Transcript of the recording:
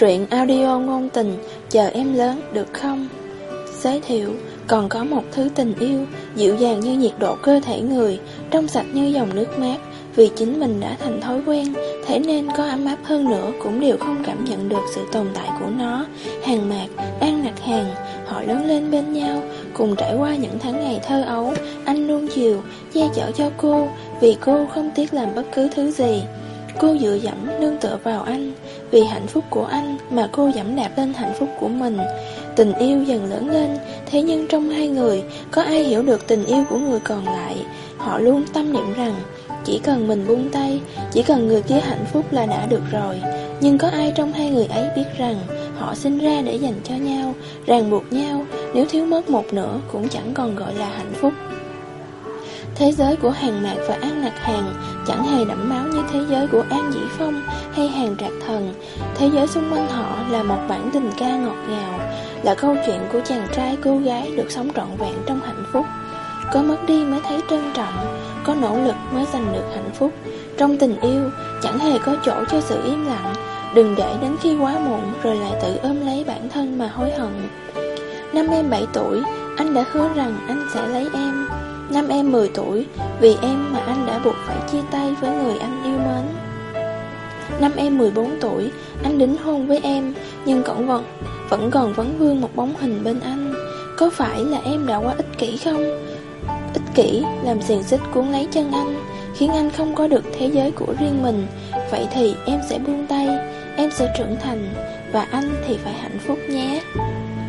Truyện audio ngôn tình, chờ em lớn được không? Giới thiệu, còn có một thứ tình yêu, dịu dàng như nhiệt độ cơ thể người, trong sạch như dòng nước mát, vì chính mình đã thành thói quen, thế nên có ấm áp hơn nữa cũng đều không cảm nhận được sự tồn tại của nó. Hàng mạc, an nặc hàng, họ lớn lên bên nhau, cùng trải qua những tháng ngày thơ ấu, anh luôn chiều, che chở cho cô, vì cô không tiếc làm bất cứ thứ gì. Cô dựa dẫm nương tựa vào anh, Vì hạnh phúc của anh mà cô dẫm đạp lên hạnh phúc của mình. Tình yêu dần lớn lên, Thế nhưng trong hai người, Có ai hiểu được tình yêu của người còn lại? Họ luôn tâm niệm rằng, Chỉ cần mình buông tay, Chỉ cần người kia hạnh phúc là đã được rồi. Nhưng có ai trong hai người ấy biết rằng, Họ sinh ra để dành cho nhau, Ràng buộc nhau, Nếu thiếu mất một nửa Cũng chẳng còn gọi là hạnh phúc. Thế giới của Hàng Mạc và An Lạc Hàng chẳng hề đẫm máu như thế giới của An Dĩ Phong hay Hàng Trạc Thần. Thế giới xung quanh họ là một bản tình ca ngọt ngào, là câu chuyện của chàng trai cô gái được sống trọn vẹn trong hạnh phúc. Có mất đi mới thấy trân trọng, có nỗ lực mới giành được hạnh phúc. Trong tình yêu, chẳng hề có chỗ cho sự im lặng, đừng để đến khi quá muộn rồi lại tự ôm lấy bản thân mà hối hận. Năm em 7 tuổi, anh đã hứa rằng anh sẽ lấy em. Năm em 10 tuổi, vì em mà anh đã buộc phải chia tay với người anh yêu mến. Năm em 14 tuổi, anh đính hôn với em, nhưng cổng vẫn, vẫn còn vấn vương một bóng hình bên anh. Có phải là em đã quá ích kỷ không? Ích kỷ làm xiềng xích cuốn lấy chân anh, khiến anh không có được thế giới của riêng mình. Vậy thì em sẽ buông tay, em sẽ trưởng thành, và anh thì phải hạnh phúc nhé.